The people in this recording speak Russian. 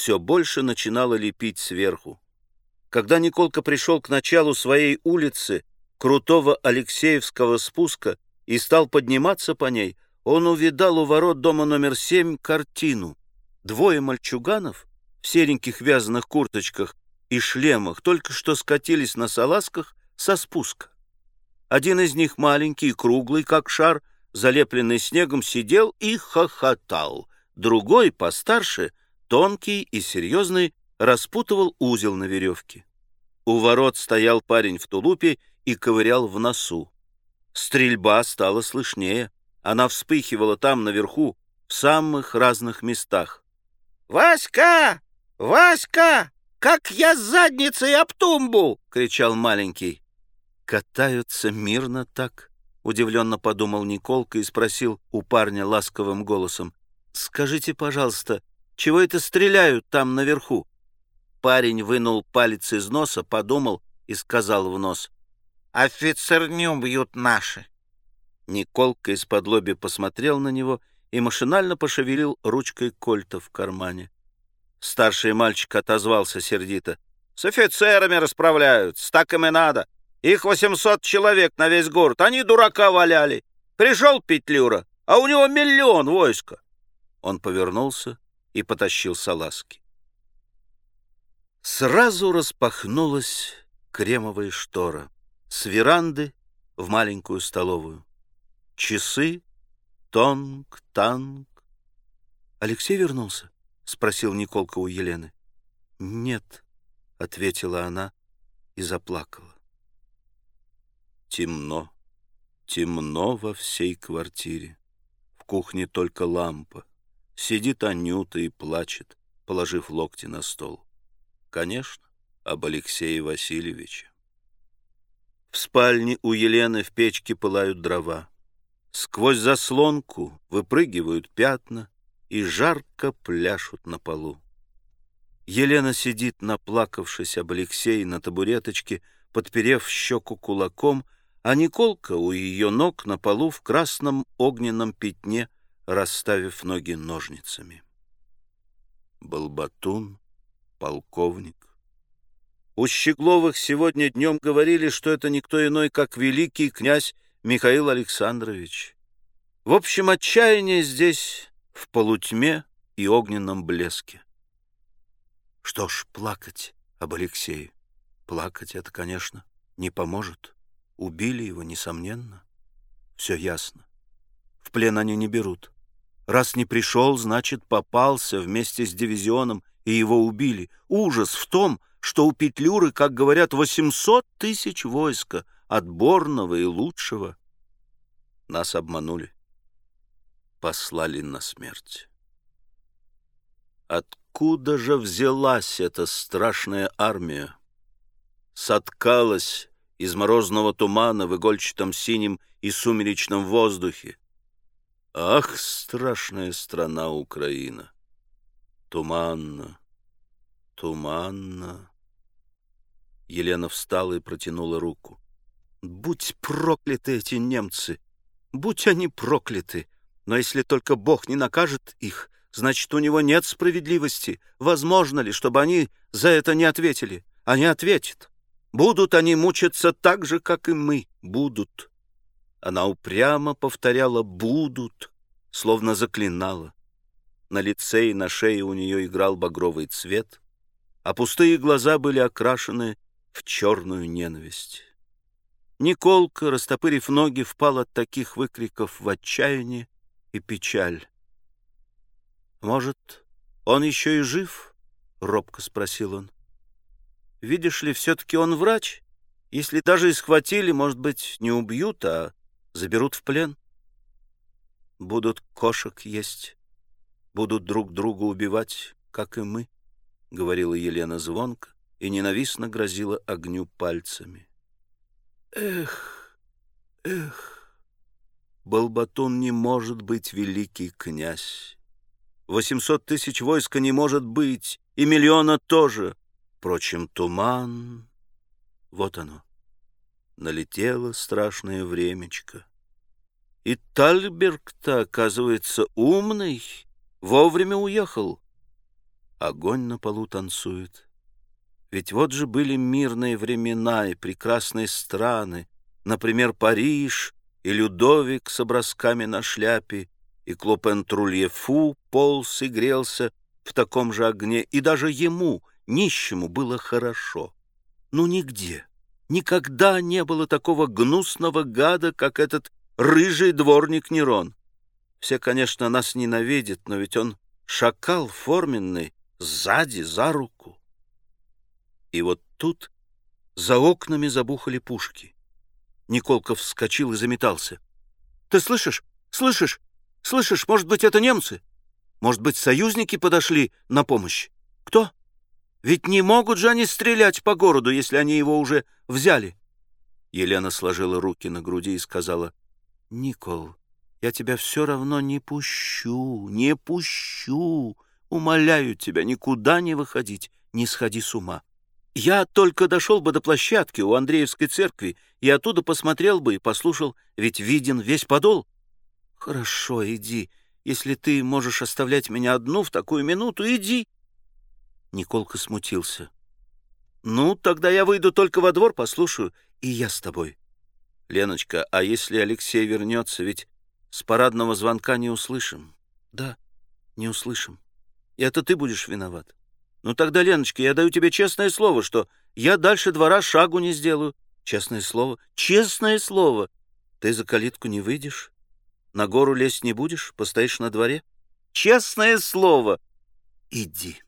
все больше начинало лепить сверху. Когда Николка пришел к началу своей улицы, крутого Алексеевского спуска, и стал подниматься по ней, он увидал у ворот дома номер семь картину. Двое мальчуганов в сереньких вязаных курточках и шлемах только что скатились на салазках со спуска. Один из них, маленький, круглый, как шар, залепленный снегом, сидел и хохотал. Другой, постарше, тонкий и серьезный, распутывал узел на веревке. У ворот стоял парень в тулупе и ковырял в носу. Стрельба стала слышнее. Она вспыхивала там, наверху, в самых разных местах. «Васька! Васька! Как я с задницей об тумбу!» — кричал маленький. «Катаются мирно так?» — удивленно подумал Николка и спросил у парня ласковым голосом. «Скажите, пожалуйста, чего это стреляют там наверху?» Парень вынул палец из носа, подумал и сказал в нос. «Офицерню бьют наши». Николка из-под лоби посмотрел на него и машинально пошевелил ручкой кольта в кармане. Старший мальчик отозвался сердито. «С офицерами расправляются, так им и надо. Их восемьсот человек на весь город, они дурака валяли. Пришел Петлюра, а у него миллион войска». Он повернулся и потащил салазки. Сразу распахнулась кремовая штора с веранды в маленькую столовую. Часы, тонг, танк. Алексей вернулся? — спросил Николка у Елены. «Нет», — ответила она и заплакала. Темно, темно во всей квартире. В кухне только лампа. Сидит Анюта и плачет, положив локти на стол. Конечно, об Алексее Васильевиче. В спальне у Елены в печке пылают дрова. Сквозь заслонку выпрыгивают пятна и жарко пляшут на полу. Елена сидит, наплакавшись об Алексее на табуреточке, подперев щеку кулаком, а Николка у ее ног на полу в красном огненном пятне, расставив ноги ножницами. Балбатун, полковник. У Щегловых сегодня днем говорили, что это никто иной, как великий князь Михаил Александрович. В общем, отчаяние здесь в полутьме и огненном блеске. Что ж, плакать об Алексее. Плакать это, конечно, не поможет. Убили его, несомненно. Все ясно. В плен они не берут. Раз не пришел, значит, попался вместе с дивизионом, и его убили. Ужас в том, что у Петлюры, как говорят, 800 тысяч войска, отборного и лучшего. Нас обманули послали на смерть. Откуда же взялась эта страшная армия? Соткалась из морозного тумана в игольчатом синем и сумеречном воздухе. Ах, страшная страна Украина! Туманно, туманно. Елена встала и протянула руку. Будь прокляты эти немцы! Будь они прокляты! Но если только Бог не накажет их, значит, у него нет справедливости. Возможно ли, чтобы они за это не ответили? Они ответят. Будут они мучиться так же, как и мы. Будут. Она упрямо повторяла «будут», словно заклинала. На лице и на шее у нее играл багровый цвет, а пустые глаза были окрашены в черную ненависть. Николка, растопырив ноги, впал от таких выкриков в отчаяние и печаль. «Может, он еще и жив?» — робко спросил он. «Видишь ли, все-таки он врач. Если даже и схватили, может быть, не убьют, а заберут в плен. Будут кошек есть, будут друг друга убивать, как и мы», — говорила Елена звонко и ненавистно грозила огню пальцами. «Эх, эх!» Балбатун не может быть великий князь. Восемьсот тысяч войска не может быть, и миллиона тоже. Впрочем, туман... Вот оно. Налетело страшное времечко. И Тальберг-то, оказывается, умный, вовремя уехал. огонь на полу танцует. Ведь вот же были мирные времена и прекрасные страны, например, Париж и Людовик с образками на шляпе, и Клопен Трульефу полз и грелся в таком же огне, и даже ему, нищему, было хорошо. Ну, нигде, никогда не было такого гнусного гада, как этот рыжий дворник Нерон. Все, конечно, нас ненавидят, но ведь он шакал форменный, сзади, за руку. И вот тут за окнами забухали пушки. Николков вскочил и заметался. «Ты слышишь? Слышишь? Слышишь, может быть, это немцы? Может быть, союзники подошли на помощь? Кто? Ведь не могут же они стрелять по городу, если они его уже взяли!» Елена сложила руки на груди и сказала, «Никол, я тебя все равно не пущу, не пущу. Умоляю тебя, никуда не выходить, не сходи с ума. Я только дошел бы до площадки у Андреевской церкви и оттуда посмотрел бы и послушал, ведь виден весь подол. Хорошо, иди. Если ты можешь оставлять меня одну в такую минуту, иди. Николка смутился. Ну, тогда я выйду только во двор, послушаю, и я с тобой. Леночка, а если Алексей вернется, ведь с парадного звонка не услышим. Да, не услышим. И это ты будешь виноват. Ну тогда, Леночка, я даю тебе честное слово, что я дальше двора шагу не сделаю. Честное слово, честное слово. Ты за калитку не выйдешь, на гору лезть не будешь, постоишь на дворе. Честное слово. Иди.